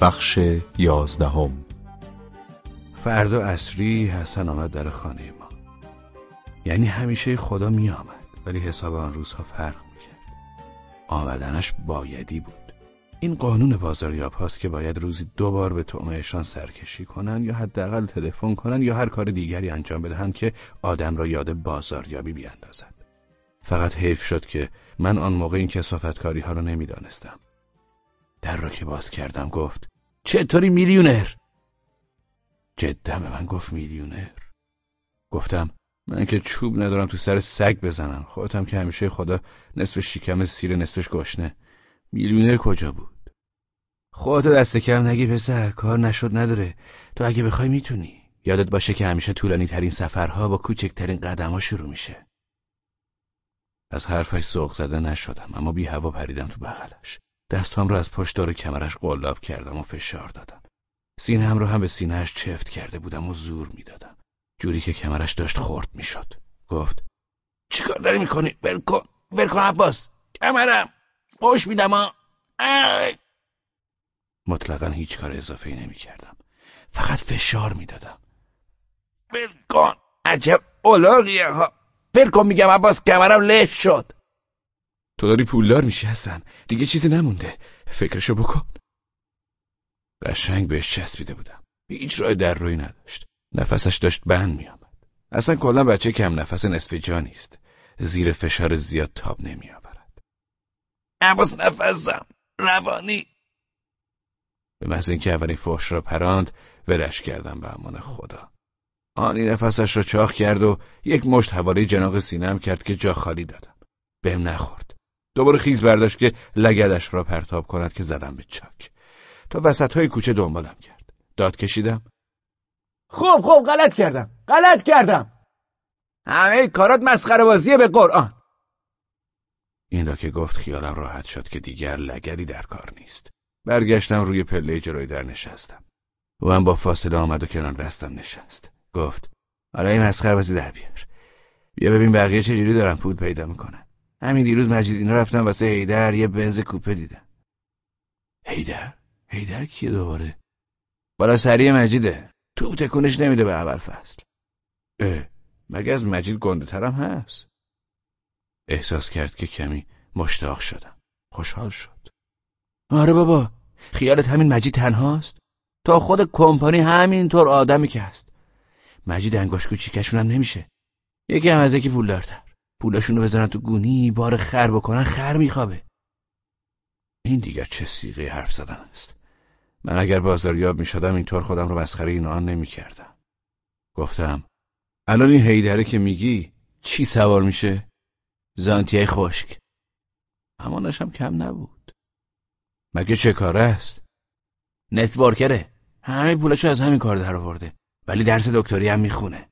بخش یازدهم. فردا اصری حسن آمد در خانه ما. یعنی همیشه خدا می آمد ولی حساب آن روزها فرق می کرد. آمدنش بایدی بود. این قانون بازاریاب هاست که باید روزی دو بار به طعمهشان سرکشی کنند یا حداقل تلفن کنند یا هر کار دیگری انجام بدهند که آدم را یاد بازاریابی بیاندازد. فقط حیف شد که من آن موقع این کسافتکاری ها را نمی‌دانستم. در را که باز کردم گفت چطوری میلیونر؟ جدا به من گفت میلیونر. گفتم من که چوب ندارم تو سر سگ بزنم. خودتم که همیشه خدا نصف شیکم سیر نصفش گشنه. میلیونر کجا بود؟ خودتو دست کم نگی پسر کار نشد نداره. تو اگه بخوای می‌تونی. یادت باشه که همیشه طولانی ترین سفرها با کوچکترین قدم ها شروع میشه. از حرفش سوق زده نشدم اما بی هوا پریدم تو بغلش. دستام رو از پشت دور کمرش قلاب کردم و فشار دادم. سینه هم رو هم به سینهش چفت کرده بودم و زور می‌دادم. جوری که کمرش داشت خورد می‌شد. گفت چیکار داری می‌کنی؟ ول کن ول کن عباس. کمرم. فوش میدم ها مطلقا هیچ کار اضافه ای نمی کردم. فقط فشار می‌دادم. ول عجب اولاغیه ها. ول کن میگم عباس کمرم له شد. تو داری پولدار میشی حسن. دیگه چیزی نمونده. فکرشو بکن. قشنگ بهش چسبیده بودم. هیچ راه در روی نداشت. نفسش داشت بند میآمد. اصلا کلا بچه کم نفس نصف جا نیست. زیر فشار زیاد تاب نمیآورد. عباس نفسم. روانی. به محض اینکه اولین فحش را پراند ورش کردم به امان خدا. آنی نفسش را چاخ کرد و یک مشت حوالی جناق سینم کرد که جا خالی دادم. بهم نخورد. دوباره خیز برداشت که لگدش را پرتاب کند که زدم به چاک. تا وسط های کوچه دنبالم کرد. داد کشیدم. خوب خوب غلط کردم. غلط کردم. همه کارات مسخره بازیه به قرآن. این را که گفت خیالم راحت شد که دیگر لگدی در کار نیست. برگشتم روی پله جلوی در نشستم. او هم با فاصله آمد و کنار دستم نشست. گفت حالا این مسخره بازی در بیار. بیا ببین بقیه چجوری دارن پول پیدا می‌کنن. همین دیروز مجید اینا رفتن واسه هیدر یه بنز کوپه دیدن. هیدر هیدر کیه دوباره؟ بالا سری مجیده. تو تکونش نمیده به اول فصل. اه مگه از مجید گنده ترم هست؟ احساس کرد که کمی مشتاق شدم. خوشحال شد. آره بابا خیالت همین مجید تنهاست؟ تا خود کمپانی همینطور آدمی که هست. مجید انگاش کوچیکشون هم نمیشه. یکی هم از یکی پولدارتر. پولاشونو بزنن تو گونی بار خر بکنن خر میخوابه. این دیگر چه سیغه حرف زدن است. من اگر بازاریاب می‌شدم اینطور خودم رو مسخره این آن نمی‌کردم. گفتم الان این هیدره که میگی چی سوار میشه؟ زانتیای خشک. هم کم نبود. مگه چه کاره است؟ نتورکره. همه پولاشو از همین کار در آورده. ولی درس دکتری هم می‌خونه.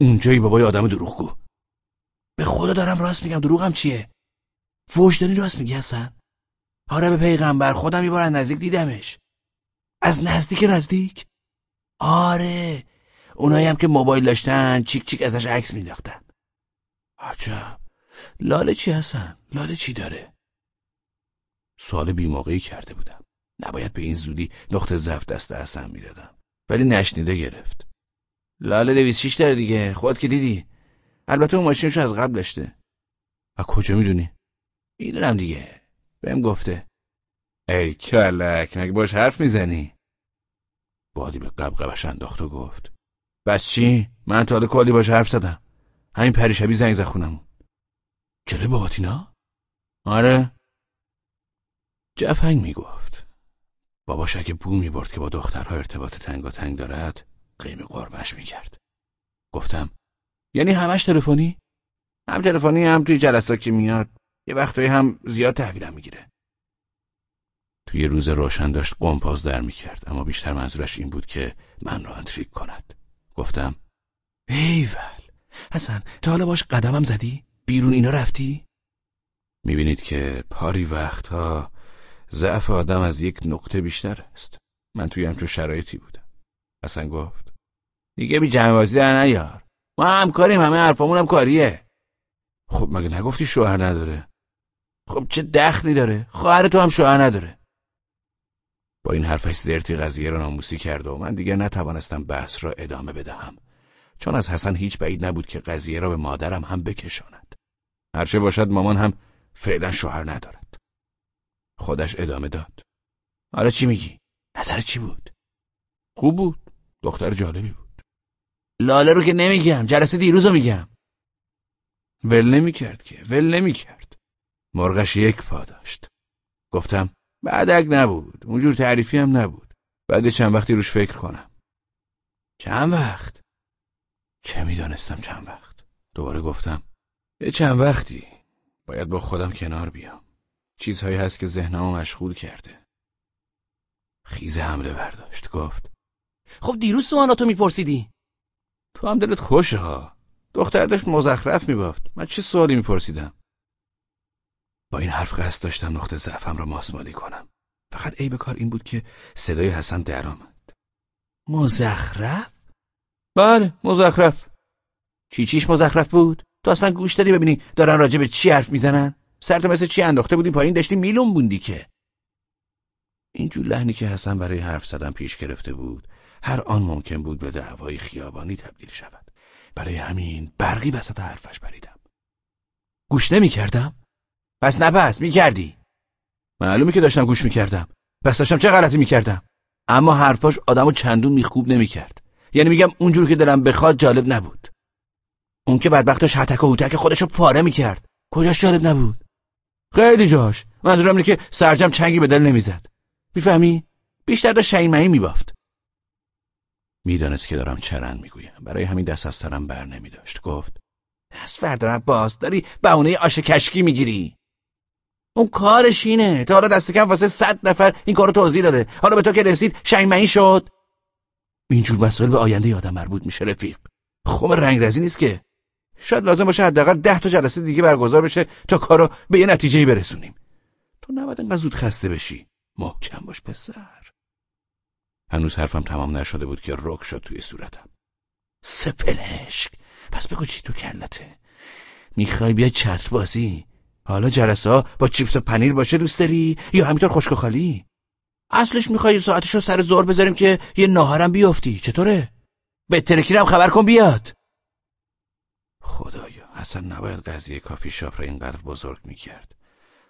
اونجایی بابای آدم دروغگو. به خدا دارم راست میگم. دروغم چیه؟ فوش داری راست میگی هستن آره به پیغمبر خودم یه بار نزدیک دیدمش. از نزدیک نزدیک؟ آره. اونایی هم که موبایل داشتن چیک چیک ازش عکس مینداختن عجب. لاله چی هستن لاله چی داره؟ سوال بیموقعی کرده بودم. نباید به این زودی نقطه ضعف دست حسن می‌دادم. ولی نشنیده گرفت. لاله دویست شیش داره دیگه. خود که دیدی. البته اون ماشینشو از قبل داشته. از کجا می‌دونی؟ می‌دونم دیگه. بهم گفته. ای کلک مگه باش حرف می‌زنی؟ بادی به قبقبش انداخت و گفت. بس چی؟ من تا حالا کلی باش حرف زدم. همین پریشبی زنگ زد خونمون. جلوی باباتینا؟ آره. جفنگ می‌گفت. باباش اگه بو می‌برد که با دخترها ارتباط تنگ تنگ دارد قیم قرمش می‌کرد. گفتم یعنی همش تلفنی؟ هم تلفنی هم توی جلسات که میاد. یه وقتایی هم زیاد تحویلم می‌گیره. توی روز روشن داشت قمپاز در می‌کرد اما بیشتر منظورش این بود که من را انتریک کند. گفتم ایول حسن تا حالا باش قدمم زدی؟ بیرون اینا رفتی؟ می‌بینید که پاری وقتها ضعف آدم از یک نقطه بیشتر است. من توی همچون شرایطی بودم. حسن گفت دیگه بی جمعبازی در نیار. ما هم کاریم همه حرفامون هم کاریه. خب مگه نگفتی شوهر نداره؟ خب چه دخلی داره؟ خواهر تو هم شوهر نداره. با این حرفش زرتی قضیه را ناموسی کرد و من دیگر نتوانستم بحث را ادامه بدهم. چون از حسن هیچ بعید نبود که قضیه را به مادرم هم بکشاند. هرچه باشد مامان هم فعلا شوهر ندارد. خودش ادامه داد. حالا چی میگی؟ نظر چی بود؟ خوب بود. دختر جالبی بود. لاله رو که نمیگم جلسه دیروز رو میگم. ول نمی‌کرد که ول نمی‌کرد. مرغش یک پا داشت. گفتم بعدک نبود اونجور تعریفی هم نبود. بعد چند وقتی روش فکر کنم. چند وقت؟ چه می‌دانستم چند وقت؟ دوباره گفتم یه چند وقتی. باید با خودم کنار بیام. چیزهایی هست که ذهنمو مشغول کرده. خیز حمله برداشت گفت. خب دیروز سوالاتو میپرسیدی؟ تو هم دلت خوشه ها. دختر داشت مزخرف میبافت. من چه سوالی میپرسیدم؟ با این حرف قصد داشتم نقطه ضعفم را ماسمالی کنم. فقط عیب کار این بود که صدای حسن درآمد مزخرف؟ بله مزخرف. چی چیش مزخرف بود؟ تو اصلا گوش دادی ببینی دارن راجع به چی حرف می‌زنن؟ سرت مثل چی انداخته بودی پایین؟ داشتی میلون بوندی که اینجور لحنی که حسن برای حرف زدن پیش گرفته بود هر آن ممکن بود به دعوای خیابانی تبدیل شود. برای همین برقی وسط حرفش بریدم. گوش نمی کردم؟ پس نه پس می کردی معلومه که داشتم گوش می کردم پس داشتم چه غلطی می کردم اما حرفاش آدمو چندون میخوب نمی کرد یعنی میگم اونجور که دلم بخواد جالب نبود. اون که بدبختش حتک و هوتک خودشو پاره می‌کرد. کجاش جالب نبود؟ خیلی جاش. منظورم اینه که سرجم چنگی به دل نمی‌زد. می‌فهمی؟ بیشتر داشت شیمعی میبافت. می‌دانست که دارم چرند می‌گویم. برای همین دست از سرم بر نمی داشت گفت دست بردارم باز. داری بهونه آش کشکی می‌گیری. اون کارش اینه. تا حالا دست کم واسه صد نفر این کارو توضیح داده. حالا به تو که رسید شنگمعی شد. اینجور مسائل به آینده آدم مربوط میشه رفیق. خم رنگرزی نیست که. شاید لازم باشه حداقل ده تا جلسه دیگه برگزار بشه تا کارو به یه نتیجه برسونیم. تو نباید انقدر زود خسته بشی. محکم باش پسر. هنوز حرفم تمام نشده بود که رک شد توی صورتم. سپلشک. پس بگو چی تو کلته؟ می‌خوای بیا چتر بازی؟ حالا جلسه با چیپس و پنیر باشه دوست داری؟ یا همینطور خشک و خالی؟ اصلش می‌خوای ساعتشو سر زور بذاریم که یه ناهارم بیافتی چطوره؟ به ترکیرم خبر کن بیاد. خدایا اصلا نباید قضیه کافی شاپ را اینقدر بزرگ می‌کرد.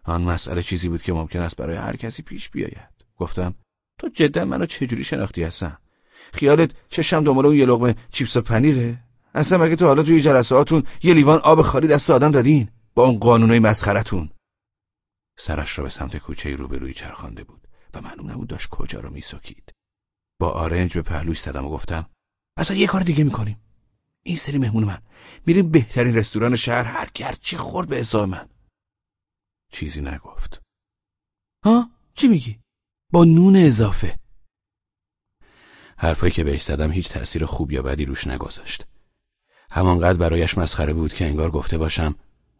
آن مسئله چیزی بود که ممکن است برای هر کسی پیش بیاید. گفتم تو جدا منو چجوری شناختی هستن خیالت چشم دنبال اون یه لقمه چیپس و پنیره؟ اصلا مگه تو حالا توی جلساتون یه لیوان آب خالی دست آدم دادین؟ با اون قانونای مسخرتون؟ سرش را به سمت کوچه روبروی چرخانده بود و معلوم نبود داشت کجا رو میسکید. با آرنج به پهلوش زدم و گفتم اصلا یه کار دیگه می‌کنیم. این سری مهمون من. میریم بهترین رستوران شهر. هر کی چی خورد به حساب من. چیزی نگفت. ها؟ چی میگی؟ با نون اضافه. حرفایی که بهش زدم هیچ تأثیر خوب یا بدی روش نگذاشت. همانقدر برایش مسخره بود که انگار گفته باشم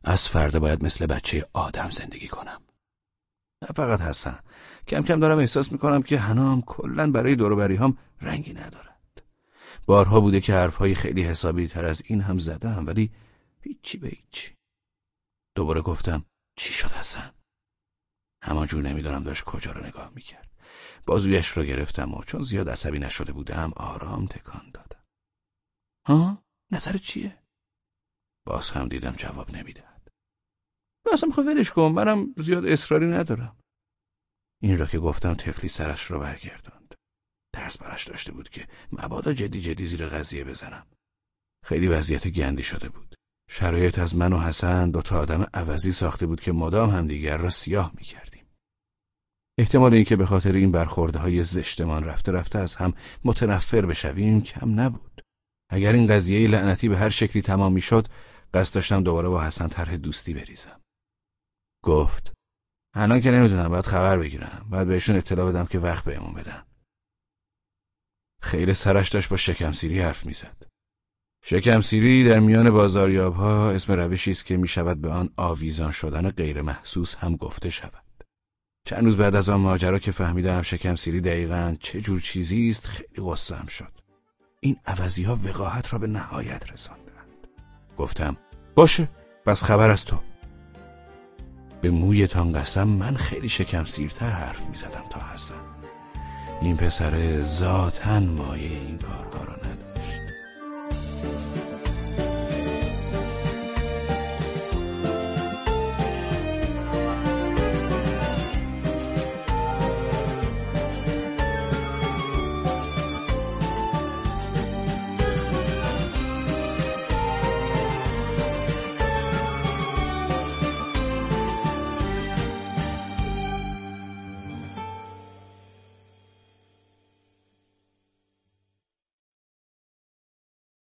از فردا باید مثل بچه آدم زندگی کنم. نه فقط حسن. کم کم دارم احساس می‌کنم که هنام کلا برای دوروبری هم رنگی ندارد. بارها بوده که حرفهای خیلی حسابی تر از این هم زدم ولی هیچی به هیچی. دوباره گفتم چی شد حسن؟ همانجور نمی‌دانم داشت کجا رو نگاه می‌کرد. بازویش رو گرفتم و چون زیاد عصبی نشده بودم آرام تکان دادم. ها؟ نظر چیه؟ باز هم دیدم جواب نمی‌دهد. اصلا می‌خوای ولش کن منم زیاد اصراری ندارم. این را که گفتم تفلی سرش رو برگرداند. ترس برش داشته بود که مبادا جدی جدی زیر قضیه بزنم. خیلی وضعیت گندی شده بود. شرایط از من و حسن دو تا آدم عوضی ساخته بود که مدام همدیگر را سیاه می‌کردیم. احتمال اینکه به خاطر این برخورده های زشتمان رفته رفته از هم متنفر بشویم کم نبود. اگر این قضیه لعنتی به هر شکلی تمام می‌شد قصد داشتم دوباره با حسن طرح دوستی بریزم. گفت الان که نمی‌دونم باید خبر بگیرم. باید بهشون اطلاع بدم که وقت بهمون بدن. خیر سرش داشت با شکمسیری حرف می‌زد. شکمسیری در میان بازاریاب ها اسم روشی است که می شود به آن آویزان شدن غیر محسوس هم گفته شود. چند روز بعد از آن ماجرا که فهمیدم شکمسیری دقیقا چه جور چیزی است خیلی غصم شد. این عوضی ها وقاحت را به نهایت رساندند. گفتم باشه بس خبر از تو. به مویتان قسم من خیلی شکم سیرتر حرف می زدم تا حسن. این پسره ذاتا مایه این کارها رو نداره